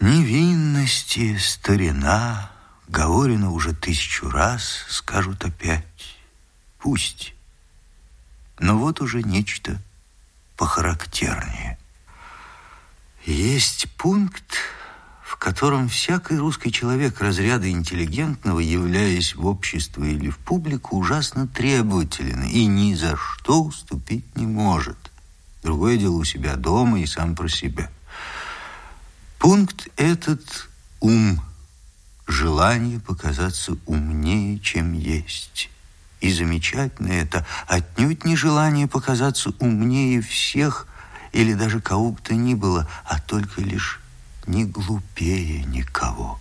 Невинности, старина, говорено уже тысячу раз, скажут опять. Пусть. Но вот уже нечто похарактернее. Есть пункт, в котором всякий русский человек разряда интеллигентного, являясь в общество или в публику, ужасно требователен и ни за что уступить не может. Другое дело у себя дома и сам про себя. Пункт этот – ум, желание показаться умнее, чем есть. И замечательно это отнюдь не желание показаться умнее всех или даже кого бы то ни было, а только лишь не глупее никого.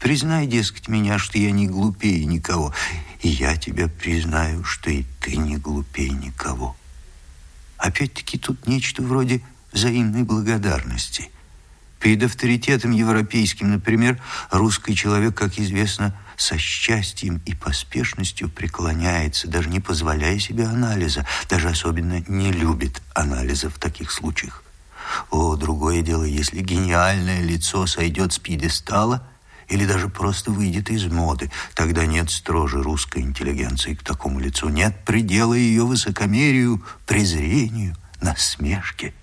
Признай, дескать, меня, что я не глупее никого, и я тебя признаю, что и ты не глупее никого. Опять-таки тут нечто вроде взаимной благодарности. Перед авторитетом европейским, например, русский человек, как известно, со счастьем и поспешностью преклоняется, даже не позволяя себе анализа, даже особенно не любит анализа в таких случаях. О, другое дело, если гениальное лицо сойдет с пьедестала или даже просто выйдет из моды, тогда нет строже русской интеллигенции к такому лицу, нет предела ее высокомерию, презрению, насмешке.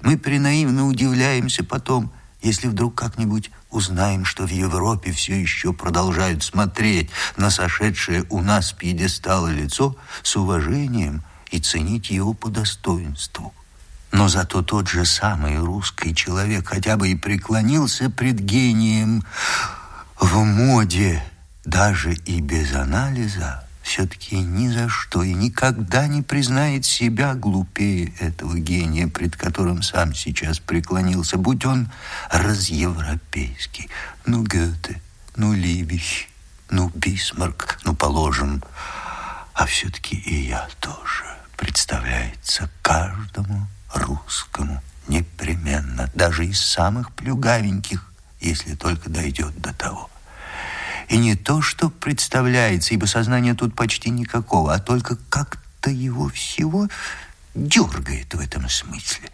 Мы пренаивно удивляемся потом, если вдруг как-нибудь узнаем, что в Европе все еще продолжают смотреть на сошедшее у нас пьедестала лицо с уважением и ценить его по достоинству. Но зато тот же самый русский человек хотя бы и преклонился пред гением в моде, даже и без анализа, все-таки ни за что и никогда не признает себя глупее этого гения, пред которым сам сейчас преклонился, будь он разевропейский. Ну, Гёте, ну, Либих, ну, Бисмарк, ну, положим. А все-таки и я тоже, представляется каждому русскому непременно, даже из самых плюгавеньких, если только дойдет до того. И не то, что представляется, ибо сознания тут почти никакого, а только как-то его всего дергает в этом смысле.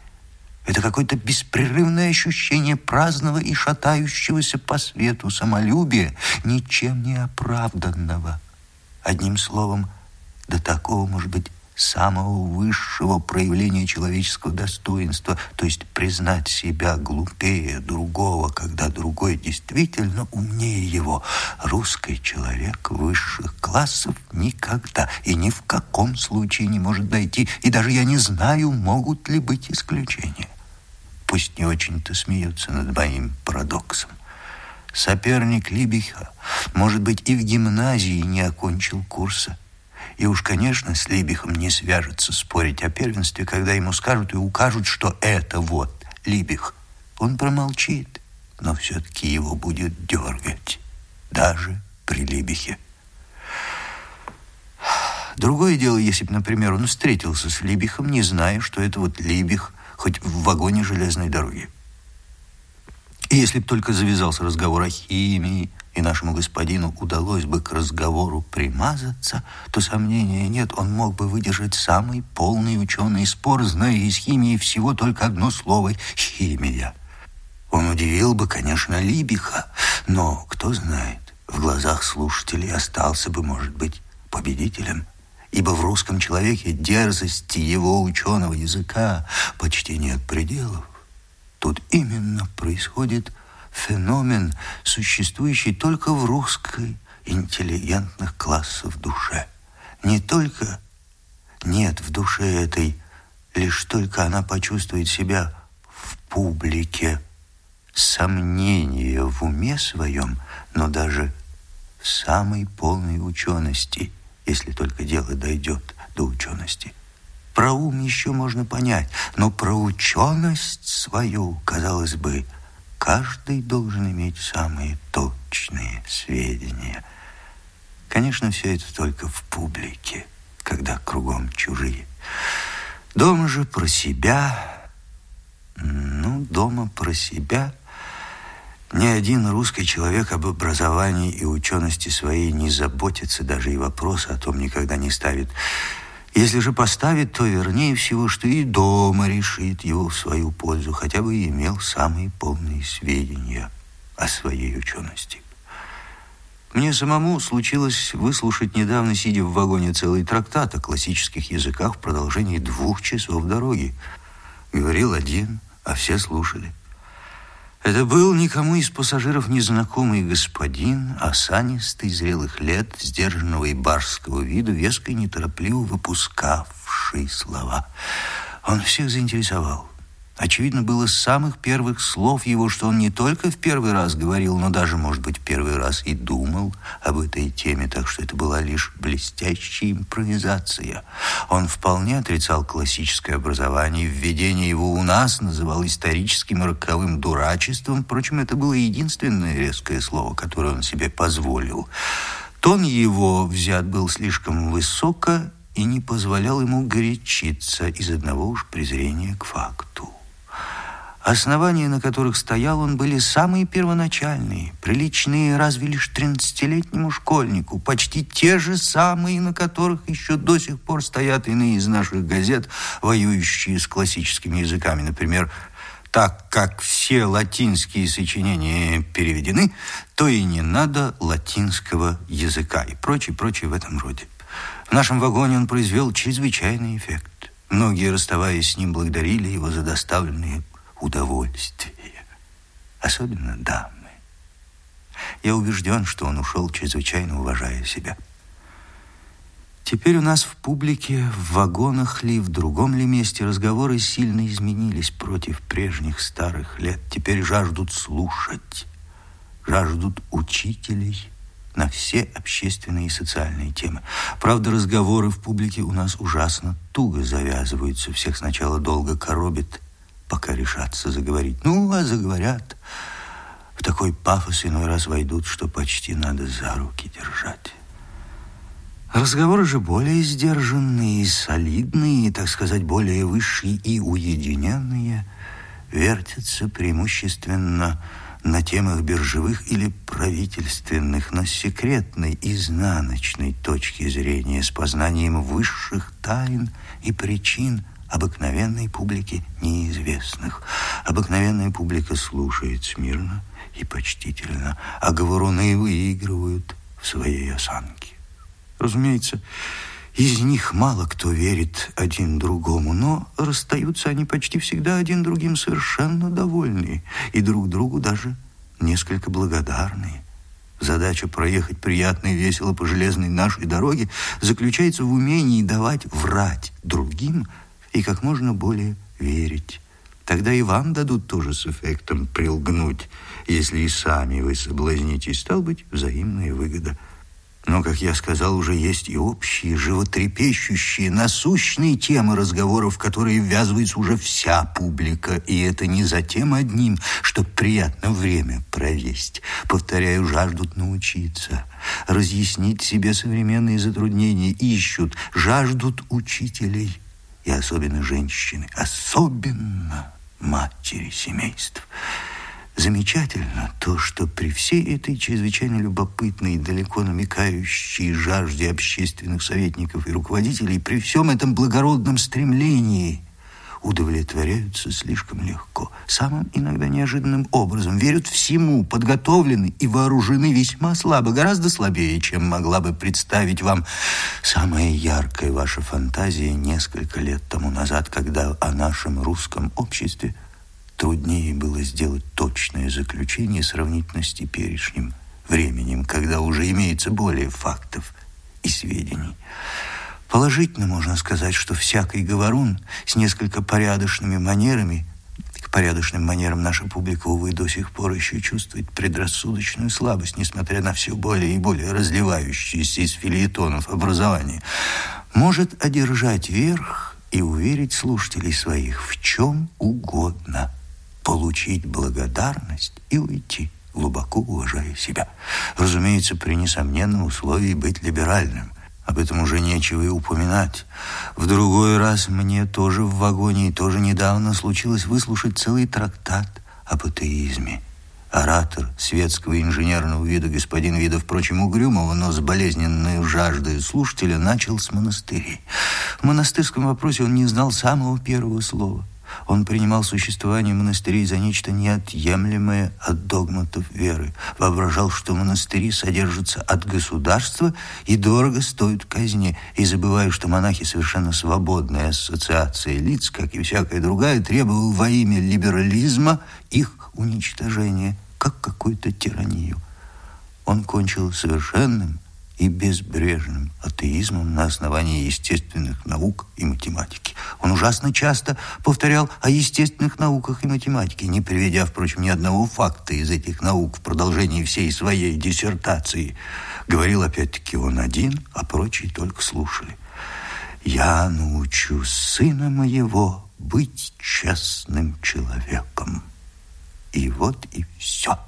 Это какое-то беспрерывное ощущение праздного и шатающегося по свету самолюбия, ничем не оправданного. Одним словом, до такого, может быть, самого высшего проявления человеческого достоинства, то есть признать себя глупее другого, когда другой действительно умнее его. Русский человек высших классов никогда и ни в каком случае не может дойти, и даже я не знаю, могут ли быть исключения. Пусть не очень-то смеются над моим парадоксом. Соперник Либиха, может быть, и в гимназии не окончил курса, и уж, конечно, с Либихом не свяжется спорить о первенстве, когда ему скажут и укажут, что это вот Либих. Он промолчит, но все-таки его будет дергать, даже при Либихе. Другое дело, если бы, например, он встретился с Либихом, не зная, что это вот Либих, хоть в вагоне железной дороги. И если бы только завязался разговор о химии, и нашему господину удалось бы к разговору примазаться, то сомнения нет, он мог бы выдержать самый полный ученый спор, зная из химии всего только одно слово — химия. Он удивил бы, конечно, Либиха, но, кто знает, в глазах слушателей остался бы, может быть, победителем, ибо в русском человеке дерзости его ученого языка почти нет пределов. Тут именно происходит феномен, существующий только в русской интеллигентных классов душе. Не только нет в душе этой, лишь только она почувствует себя в публике, сомнение в уме своем, но даже в самой полной учености, если только дело дойдет до учености. Про ум еще можно понять, но про ученость свою, казалось бы, каждый должен иметь самые точные сведения. Конечно, все это только в публике, когда кругом чужие. Дома же про себя, ну, дома про себя ни один русский человек об образовании и учености своей не заботится, даже и вопрос о том никогда не ставит. Если же поставит, то вернее всего, что и дома решит его в свою пользу, хотя бы и имел самые полные сведения о своей учености. Мне самому случилось выслушать недавно, сидя в вагоне, целый трактат о классических языках в продолжении двух часов дороги. Говорил один, а все слушали. Это был никому из пассажиров незнакомый господин, осанистый, зрелых лет, сдержанного и барского виду, веско и неторопливо выпускавший слова. Он всех заинтересовал. Очевидно, было с самых первых слов его, что он не только в первый раз говорил, но даже, может быть, первый раз и думал об этой теме, так что это была лишь блестящая импровизация. Он вполне отрицал классическое образование, введение его у нас называл историческим и роковым дурачеством. Впрочем, это было единственное резкое слово, которое он себе позволил. Тон его взят был слишком высоко и не позволял ему горячиться из одного уж презрения к факту. Основания, на которых стоял он, были самые первоначальные, приличные разве лишь тринадцатилетнему школьнику, почти те же самые, на которых еще до сих пор стоят иные из наших газет, воюющие с классическими языками. Например, так как все латинские сочинения переведены, то и не надо латинского языка и прочее, прочее в этом роде. В нашем вагоне он произвел чрезвычайный эффект. Многие, расставаясь с ним, благодарили его за доставленные удовольствие, особенно дамы. Я убежден, что он ушел, чрезвычайно уважая себя. Теперь у нас в публике, в вагонах ли, в другом ли месте разговоры сильно изменились против прежних старых лет. Теперь жаждут слушать, жаждут учителей на все общественные и социальные темы. Правда, разговоры в публике у нас ужасно туго завязываются. Всех сначала долго коробит пока решатся заговорить. Ну, а заговорят. В такой пафос иной раз войдут, что почти надо за руки держать. Разговоры же более сдержанные, солидные, так сказать, более высшие и уединенные, вертятся преимущественно на темах биржевых или правительственных, но секретной, изнаночной точки зрения, с познанием высших тайн и причин обыкновенной публике неизвестных. Обыкновенная публика слушает смирно и почтительно, а говоруны выигрывают в своей осанке. Разумеется, из них мало кто верит один другому, но расстаются они почти всегда один другим совершенно довольные и друг другу даже несколько благодарные. Задача проехать приятно и весело по железной нашей дороге заключается в умении давать врать другим – и как можно более верить. Тогда и вам дадут тоже с эффектом прилгнуть, если и сами вы соблазнитесь. Стал быть, взаимная выгода. Но, как я сказал, уже есть и общие, животрепещущие, насущные темы разговоров, в которые ввязывается уже вся публика. И это не за тем одним, чтобы приятно время провесть. Повторяю, жаждут научиться, разъяснить себе современные затруднения, ищут, жаждут учителей и особенно женщины, особенно матери семейств. Замечательно то, что при всей этой чрезвычайно любопытной и далеко намекающей жажде общественных советников и руководителей, при всем этом благородном стремлении – удовлетворяются слишком легко. Самым иногда неожиданным образом верят всему, подготовлены и вооружены весьма слабо, гораздо слабее, чем могла бы представить вам самая яркая ваша фантазия несколько лет тому назад, когда о нашем русском обществе труднее было сделать точное заключение сравнительно с теперешним временем, когда уже имеется более фактов и сведений. Положительно можно сказать, что всякий говорун с несколько порядочными манерами, к порядочным манерам наша публика, увы, до сих пор еще чувствует предрассудочную слабость, несмотря на все более и более разливающиеся из филиетонов образование, может одержать верх и уверить слушателей своих в чем угодно, получить благодарность и уйти глубоко уважая себя. Разумеется, при несомненном условии быть либеральным – об этом уже нечего и упоминать. В другой раз мне тоже в вагоне и тоже недавно случилось выслушать целый трактат об атеизме. Оратор светского инженерного вида господин Вида, впрочем, угрюмого, но с болезненной жаждой слушателя, начал с монастырей. В монастырском вопросе он не знал самого первого слова. Он принимал существование монастырей за нечто неотъемлемое от догматов веры. Воображал, что монастыри содержатся от государства и дорого стоят казни. И забывая, что монахи совершенно свободная ассоциация лиц, как и всякая другая, требовал во имя либерализма их уничтожения как какую-то тиранию. Он кончил совершенным и безбрежным атеизмом на основании естественных наук и математики. Он ужасно часто повторял о естественных науках и математике, не приведя, впрочем, ни одного факта из этих наук в продолжении всей своей диссертации. Говорил опять-таки он один, а прочие только слушали. «Я научу сына моего быть честным человеком». И вот и все.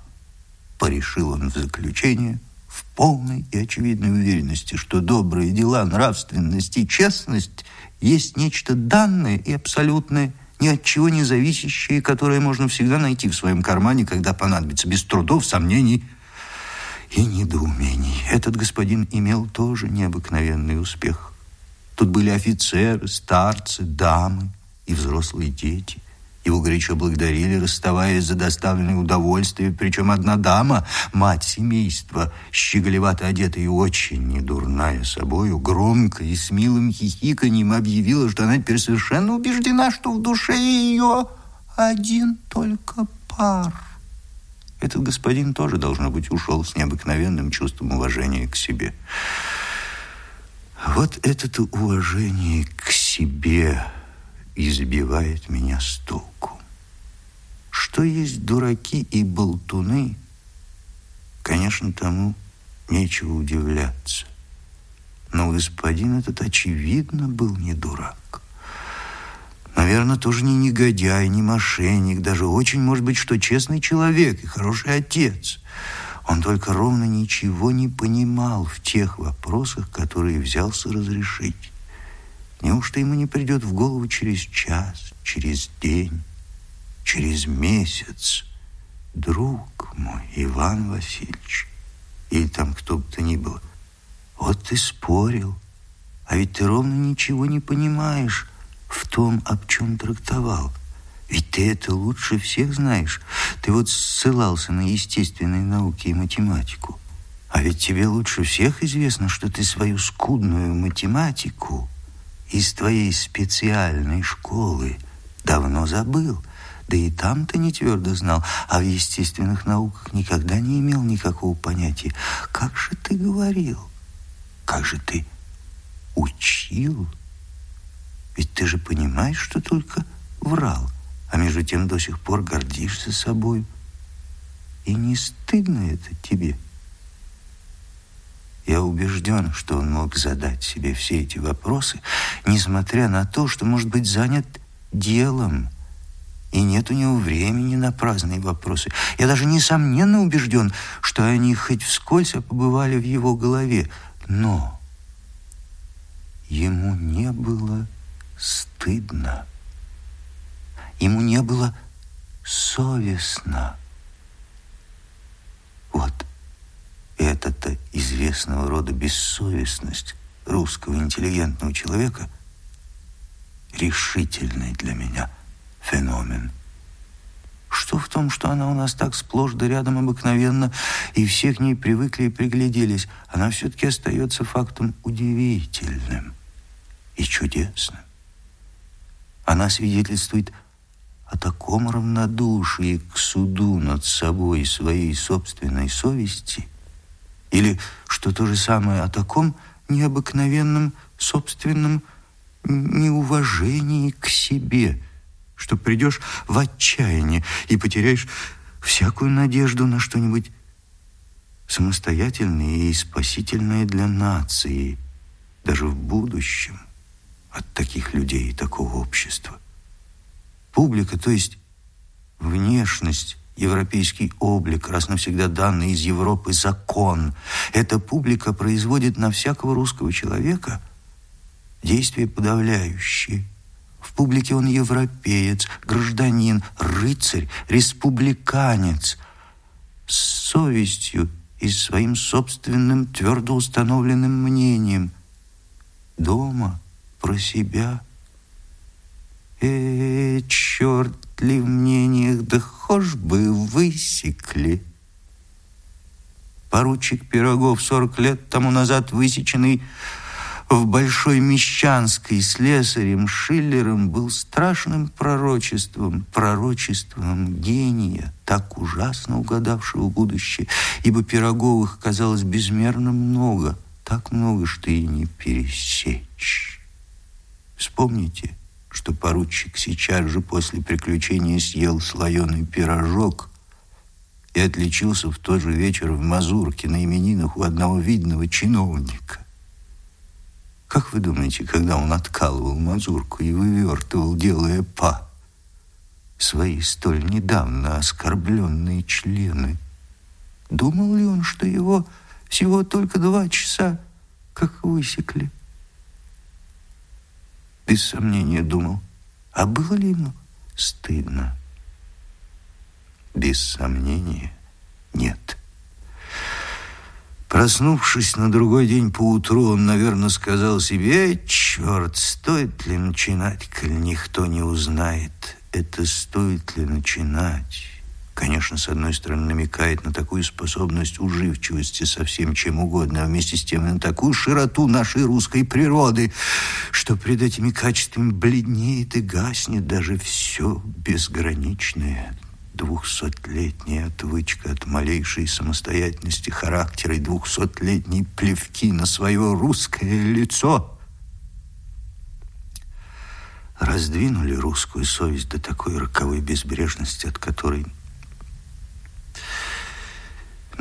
Порешил он в заключение в полной и очевидной уверенности, что добрые дела, нравственность и честность есть нечто данное и абсолютное, ни от чего не зависящее, которое можно всегда найти в своем кармане, когда понадобится, без трудов, сомнений и недоумений. Этот господин имел тоже необыкновенный успех. Тут были офицеры, старцы, дамы и взрослые дети. Его горячо благодарили, расставаясь за доставленное удовольствие. Причем одна дама, мать семейства, щеголевато одетая и очень недурная собою, громко и с милым хихиканьем объявила, что она теперь совершенно убеждена, что в душе ее один только пар. Этот господин тоже, должно быть, ушел с необыкновенным чувством уважения к себе. Вот это уважение к себе – избивает меня с толку. Что есть дураки и болтуны, конечно, тому нечего удивляться. Но господин этот, очевидно, был не дурак. Наверное, тоже не негодяй, не мошенник, даже очень, может быть, что честный человек и хороший отец. Он только ровно ничего не понимал в тех вопросах, которые взялся разрешить. Неужто ему не придет в голову через час, через день, через месяц? Друг мой, Иван Васильевич, или там кто бы то ни было, вот ты спорил, а ведь ты ровно ничего не понимаешь в том, об чем трактовал. Ведь ты это лучше всех знаешь. Ты вот ссылался на естественные науки и математику. А ведь тебе лучше всех известно, что ты свою скудную математику из твоей специальной школы давно забыл. Да и там ты не твердо знал, а в естественных науках никогда не имел никакого понятия. Как же ты говорил? Как же ты учил? Ведь ты же понимаешь, что только врал, а между тем до сих пор гордишься собой. И не стыдно это тебе?» Я убежден, что он мог задать себе все эти вопросы, несмотря на то, что может быть занят делом, и нет у него времени на праздные вопросы. Я даже несомненно убежден, что они хоть вскользь побывали в его голове, но ему не было стыдно, ему не было совестно. Вот эта-то известного рода бессовестность русского интеллигентного человека решительный для меня феномен. Что в том, что она у нас так сплошь да рядом обыкновенно, и все к ней привыкли и пригляделись, она все-таки остается фактом удивительным и чудесным. Она свидетельствует о таком равнодушии к суду над собой и своей собственной совести – или, что то же самое, о таком необыкновенном собственном неуважении к себе, что придешь в отчаяние и потеряешь всякую надежду на что-нибудь самостоятельное и спасительное для нации, даже в будущем, от таких людей и такого общества. Публика, то есть внешность, европейский облик, раз навсегда данный из Европы закон. Эта публика производит на всякого русского человека действие подавляющее. В публике он европеец, гражданин, рыцарь, республиканец. с совестью и своим собственным твердо установленным мнением. Дома про себя. Э, черт ли в мнениях, да хошь бы высекли. Поручик Пирогов, сорок лет тому назад высеченный в Большой Мещанской слесарем Шиллером был страшным пророчеством, пророчеством гения, так ужасно угадавшего будущее, ибо Пироговых казалось безмерно много, так много, что и не пересечь. Вспомните, что поручик сейчас же после приключения съел слоеный пирожок и отличился в тот же вечер в Мазурке на именинах у одного видного чиновника. Как вы думаете, когда он откалывал мазурку и вывертывал, делая па, свои столь недавно оскорбленные члены, думал ли он, что его всего только два часа как высекли? Без сомнения думал, а было ли ему стыдно? Без сомнения нет. Проснувшись на другой день поутру, он, наверное, сказал себе, «Черт, стоит ли начинать, коль никто не узнает? Это стоит ли начинать?» Конечно, с одной стороны, намекает на такую способность уживчивости со всем чем угодно, а вместе с тем на такую широту нашей русской природы, что пред этими качествами бледнеет и гаснет даже все безграничное, Двухсотлетняя отвычка от малейшей самостоятельности характера и двухсотлетней плевки на свое русское лицо. Раздвинули русскую совесть до такой роковой безбрежности, от которой...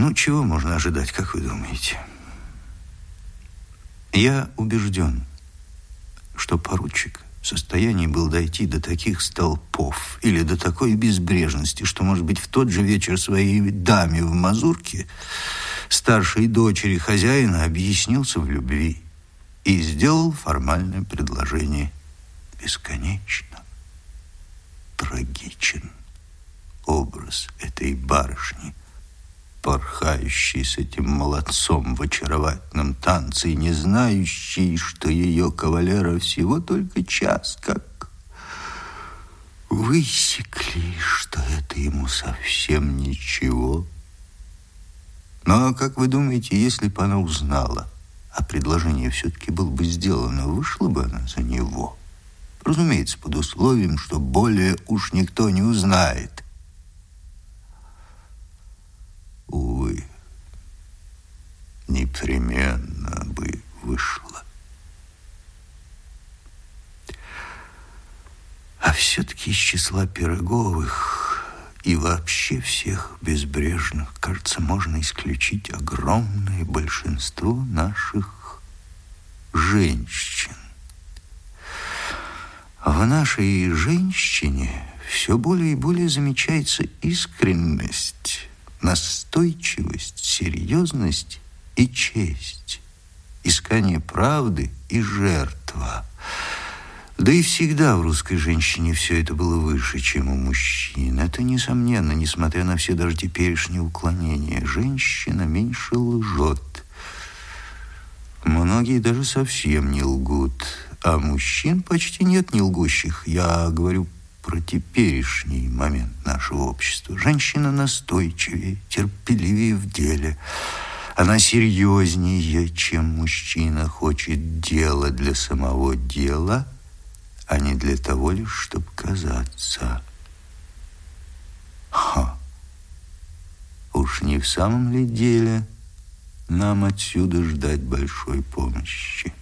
Ну, чего можно ожидать, как вы думаете? Я убежден, что поручик в состоянии был дойти до таких столпов или до такой безбрежности, что, может быть, в тот же вечер своей даме в Мазурке, старшей дочери хозяина, объяснился в любви и сделал формальное предложение. Бесконечно трагичен образ этой барышни – порхающий с этим молодцом в очаровательном танце и не знающий, что ее кавалера всего только час, как высекли, что это ему совсем ничего. А как вы думаете, если бы она узнала, а предложение все-таки было бы сделано, вышла бы она за него? Разумеется, под условием, что более уж никто не узнает. Увы, непременно бы вышло. А все-таки из числа Пироговых и вообще всех безбрежных, кажется, можно исключить огромное большинство наших женщин. В нашей женщине все более и более замечается искренность, настойчивость, серьезность и честь, искание правды и жертва. Да и всегда в русской женщине все это было выше, чем у мужчин. Это несомненно, несмотря на все даже теперешние уклонения. Женщина меньше лжет. Многие даже совсем не лгут. А мужчин почти нет не лгущих. Я говорю про теперешний момент нашего общества. Женщина настойчивее, терпеливее в деле. Она серьезнее, чем мужчина хочет дела для самого дела, а не для того лишь, чтобы казаться. Ха! Уж не в самом ли деле нам отсюда ждать большой помощи?